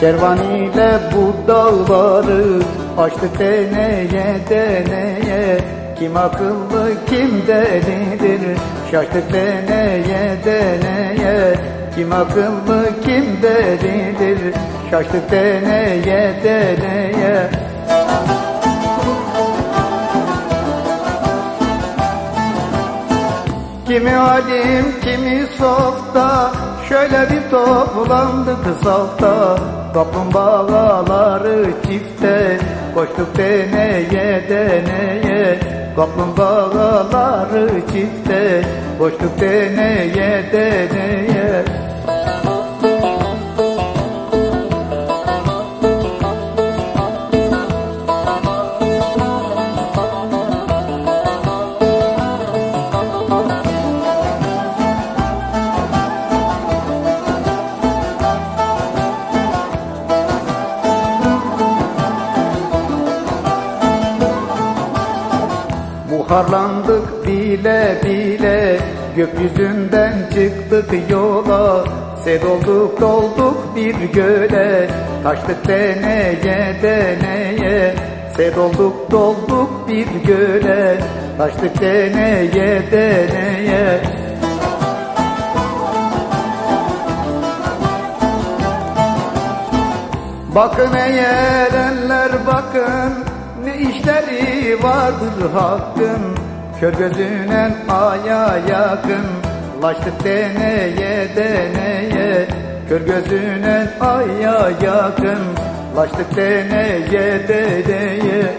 Kervan ile bu dağları Açtık deneye deneye Kim akıllı kim delidir? Şaştık deneye deneye Kim akıllı kim delidir? Şaştık deneye deneye Kimi alim kimi softa. Şöyle bir toplandık safta Kaplumbağaları çifte Koştuk deneye deneye. Kaplumbağaları çifte Koştuk deneye deneye Buharlandık bile bile Gökyüzünden çıktık yola. Sed olduk dolduk bir göle Taştık deneye deneye. Sed olduk dolduk bir göle Taştık deneye deneye. Bakın eğerenler bakın ne işleri vardır hakkın Kör gözünen aya yakın. Laştık deneye deneye Kör gözünen aya yakın. Laştık deneye deneye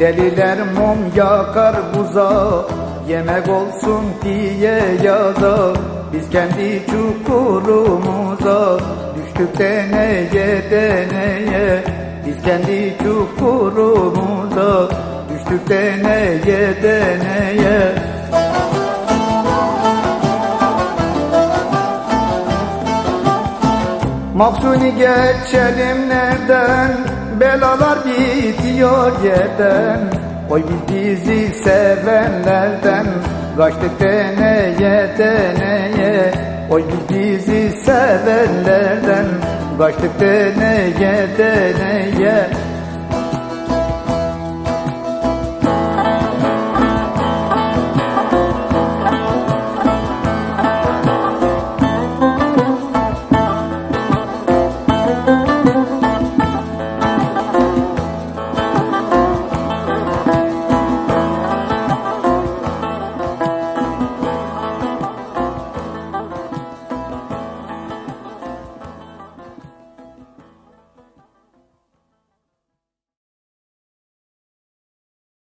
Deliler mum yakar buza Yemek olsun diye yaza. Biz kendi çukurumuza Düştük deneye deneye. Biz kendi çukurumuza Düştük deneye deneye Mahsuni geçelim nereden? Belalar bitiyor yerden. Oy biz bizi sevenlerden. Kaçtık deneye deneye. Oy biz bizi sevenlerden. Kaçtık deneye deneye